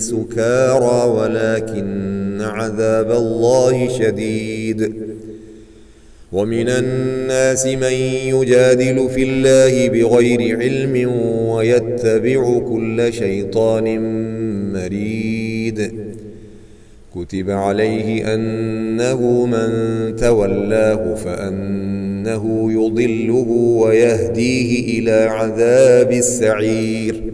سكارى ولكن عذاب الله شديد. ومن الناس من يجادل في الله بغير علم ويتبع كل شيطان مريد. كتب عليه أنه من تولاه فأنه يضله ويهديه إلى عذاب السعير.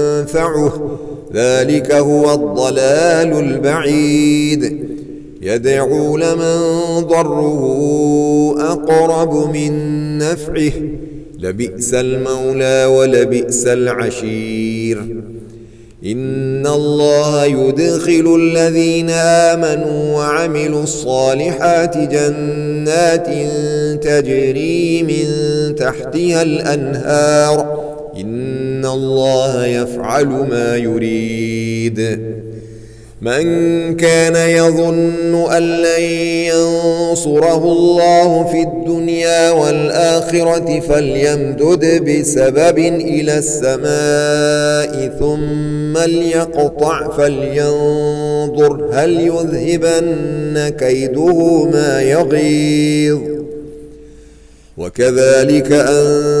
ينفعه. ذلك هو الضلال البعيد. يدعو لمن ضره أقرب من نفعه. لبئس المولى ولبئس العشير. إن الله يدخل الذين آمنوا وعملوا الصالحات جنات تجري من تحتها الأنهار. ان الله يفعل ما يريد. من كان يظن ان لن ينصره الله في الدنيا والاخره فليمدد بسبب إلى السماء ثم ليقطع فلينظر هل يذهبن كيده ما يغيظ. وكذلك انت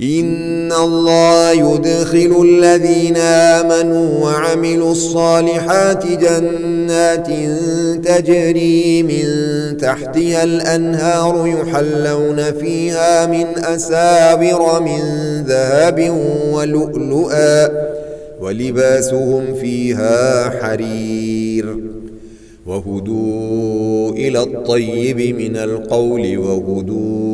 إن الله يدخل الذين آمنوا وعملوا الصالحات جنات تجري من تحتها الأنهار يحلون فيها من أسابر من ذهب ولؤلؤا ولباسهم فيها حرير وهدوا إلى الطيب من القول وهدوا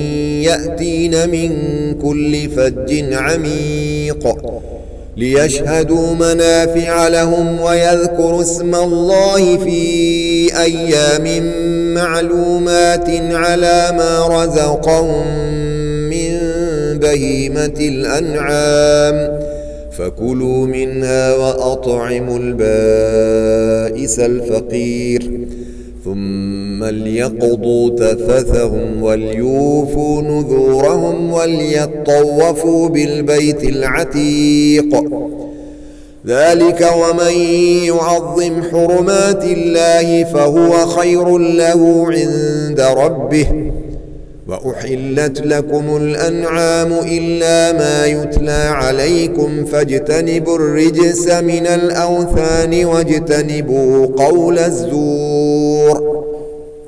يأتين من كل فج عميق ليشهدوا منافع لهم ويذكروا اسم الله في أيام معلومات على ما رزقهم من بهيمة الأنعام فكلوا منها وأطعموا البائس الفقير ثم ليقضوا تفثهم وليوفوا نذورهم وليطوفوا بالبيت العتيق. ذلك ومن يعظم حرمات الله فهو خير له عند ربه. وأحلت لكم الأنعام إلا ما يتلى عليكم فاجتنبوا الرجس من الأوثان واجتنبوا قول الزور.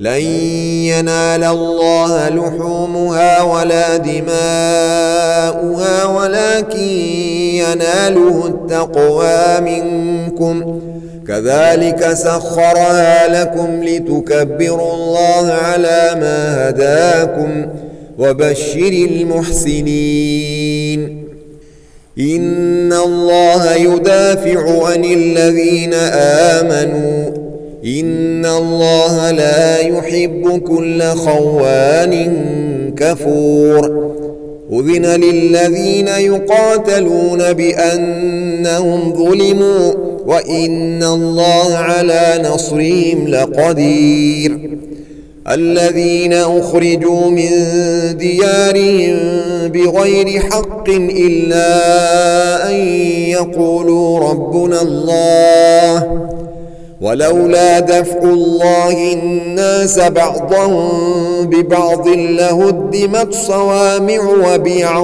لن ينال الله لحومها ولا دماؤها ولكن يناله التقوى منكم. كذلك سخرها لكم لتكبروا الله على ما هداكم وبشر المحسنين. إن الله يدافع عن الذين آمنوا ان الله لا يحب كل خوان كفور اذن للذين يقاتلون بانهم ظلموا وان الله على نصرهم لقدير الذين اخرجوا من ديارهم بغير حق الا ان يقولوا ربنا الله ولولا دفع الله الناس بعضا ببعض لهدمت صوامع وبيع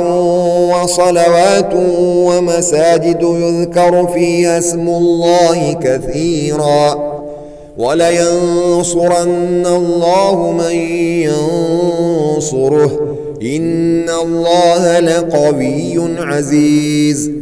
وصلوات ومساجد يذكر فيها اسم الله كثيرا ولينصرن الله من ينصره إن الله لقوي عزيز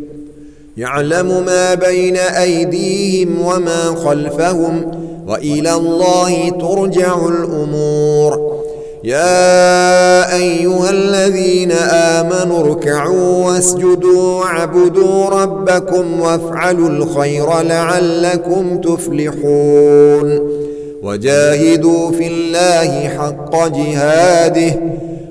يعلم ما بين أيديهم وما خلفهم وإلى الله ترجع الأمور. يا أيها الذين آمنوا اركعوا واسجدوا وعبدوا ربكم وافعلوا الخير لعلكم تفلحون. وجاهدوا في الله حق جهاده